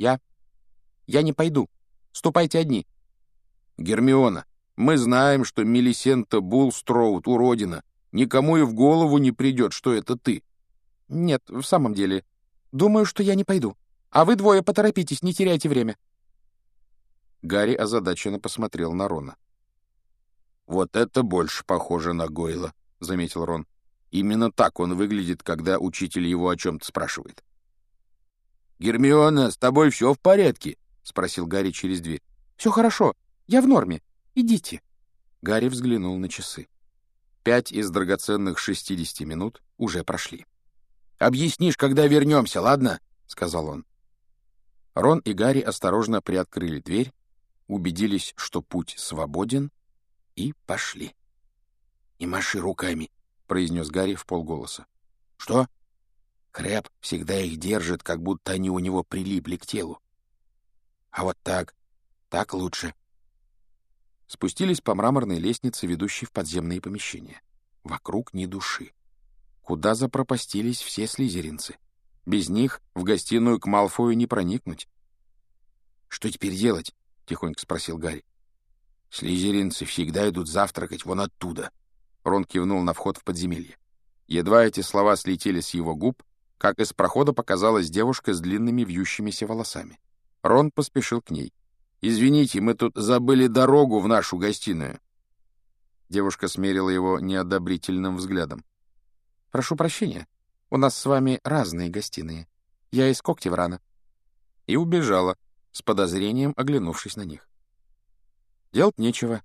Я... Я не пойду. Ступайте одни. Гермиона, мы знаем, что Мелисента Булстроуд уродина. Никому и в голову не придет, что это ты. Нет, в самом деле. Думаю, что я не пойду. А вы двое поторопитесь, не теряйте время. Гарри озадаченно посмотрел на Рона. «Вот это больше похоже на Гойла», — заметил Рон. «Именно так он выглядит, когда учитель его о чем-то спрашивает». «Гермиона, с тобой все в порядке?» — спросил Гарри через дверь. «Все хорошо. Я в норме. Идите». Гарри взглянул на часы. Пять из драгоценных шестидесяти минут уже прошли. «Объяснишь, когда вернемся, ладно?» — сказал он. Рон и Гарри осторожно приоткрыли дверь, убедились, что путь свободен, и пошли. «Не маши руками», — произнес Гарри в полголоса. «Что?» Крэп всегда их держит, как будто они у него прилипли к телу. А вот так, так лучше. Спустились по мраморной лестнице, ведущей в подземные помещения. Вокруг ни души. Куда запропастились все слизеринцы? Без них в гостиную к Малфою не проникнуть. «Что теперь делать?» — тихонько спросил Гарри. «Слизеринцы всегда идут завтракать вон оттуда». Рон кивнул на вход в подземелье. Едва эти слова слетели с его губ, как из прохода показалась девушка с длинными вьющимися волосами. Рон поспешил к ней. «Извините, мы тут забыли дорогу в нашу гостиную». Девушка смерила его неодобрительным взглядом. «Прошу прощения, у нас с вами разные гостиные. Я из Когтеврана». И убежала, с подозрением оглянувшись на них. Делать нечего.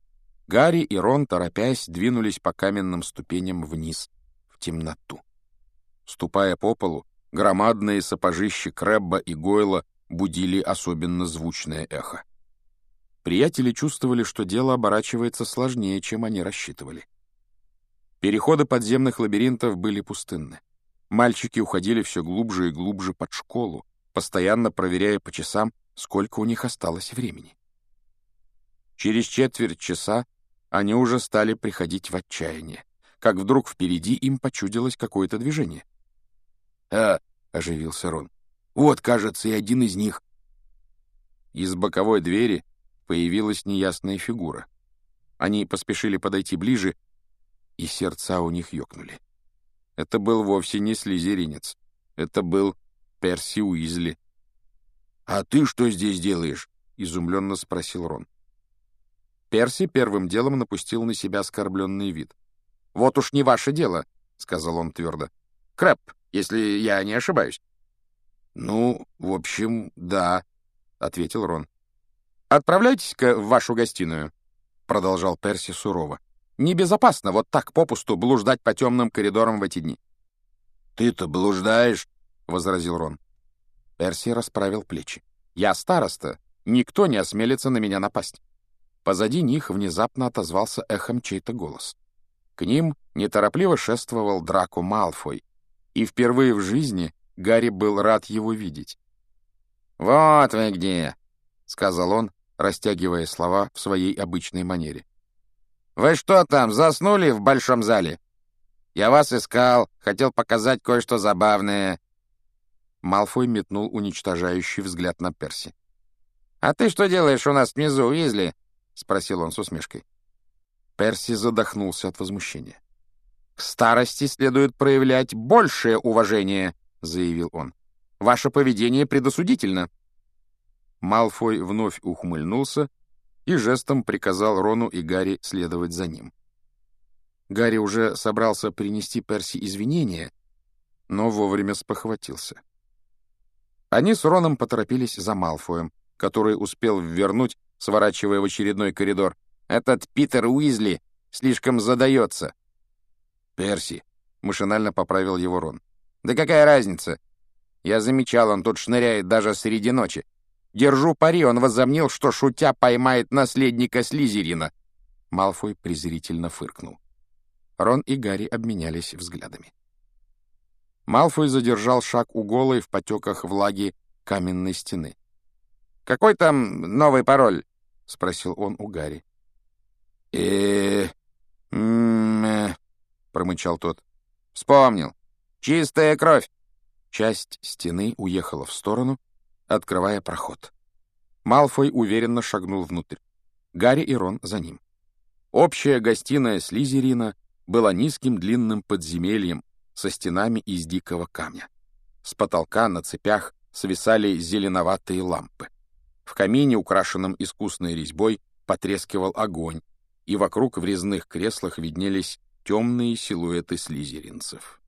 Гарри и Рон, торопясь, двинулись по каменным ступеням вниз, в темноту. Ступая по полу, громадные сапожищи Крэбба и Гойла будили особенно звучное эхо. Приятели чувствовали, что дело оборачивается сложнее, чем они рассчитывали. Переходы подземных лабиринтов были пустынны. Мальчики уходили все глубже и глубже под школу, постоянно проверяя по часам, сколько у них осталось времени. Через четверть часа они уже стали приходить в отчаяние, как вдруг впереди им почудилось какое-то движение. «А!» — оживился Рон. «Вот, кажется, и один из них». Из боковой двери появилась неясная фигура. Они поспешили подойти ближе, и сердца у них ёкнули. Это был вовсе не слизеринец. Это был Перси Уизли. «А ты что здесь делаешь?» — изумленно спросил Рон. Перси первым делом напустил на себя оскорбленный вид. «Вот уж не ваше дело», — сказал он твердо. «Крэп, если я не ошибаюсь». «Ну, в общем, да», — ответил Рон. «Отправляйтесь-ка в вашу гостиную», — продолжал Перси сурово. «Небезопасно вот так попусту блуждать по темным коридорам в эти дни». «Ты-то блуждаешь», — возразил Рон. Перси расправил плечи. «Я староста. Никто не осмелится на меня напасть». Позади них внезапно отозвался эхом чей-то голос. К ним неторопливо шествовал Драко Малфой, и впервые в жизни Гарри был рад его видеть. «Вот вы где!» — сказал он, растягивая слова в своей обычной манере. «Вы что там, заснули в большом зале? Я вас искал, хотел показать кое-что забавное». Малфой метнул уничтожающий взгляд на Перси. «А ты что делаешь у нас внизу, Уизли?» — спросил он с усмешкой. Перси задохнулся от возмущения. «К старости следует проявлять большее уважение», — заявил он. «Ваше поведение предосудительно». Малфой вновь ухмыльнулся и жестом приказал Рону и Гарри следовать за ним. Гарри уже собрался принести Перси извинения, но вовремя спохватился. Они с Роном поторопились за Малфоем, который успел ввернуть сворачивая в очередной коридор. «Этот Питер Уизли слишком задается». «Перси», — машинально поправил его Рон. «Да какая разница? Я замечал, он тут шныряет даже среди ночи. Держу пари, он возомнил, что, шутя, поймает наследника Слизерина». Малфой презрительно фыркнул. Рон и Гарри обменялись взглядами. Малфой задержал шаг у голой в потеках влаги каменной стены. «Какой там новый пароль?» — спросил он у Гарри. э промычал тот. «Вспомнил. Чистая кровь!» Часть стены уехала в сторону, открывая проход. Малфой уверенно шагнул внутрь. Гарри и Рон за ним. Общая гостиная Слизерина была низким длинным подземельем со стенами из дикого камня. С потолка на цепях свисали зеленоватые лампы. В камине, украшенном искусной резьбой, потрескивал огонь, и вокруг в резных креслах виднелись темные силуэты слизеринцев.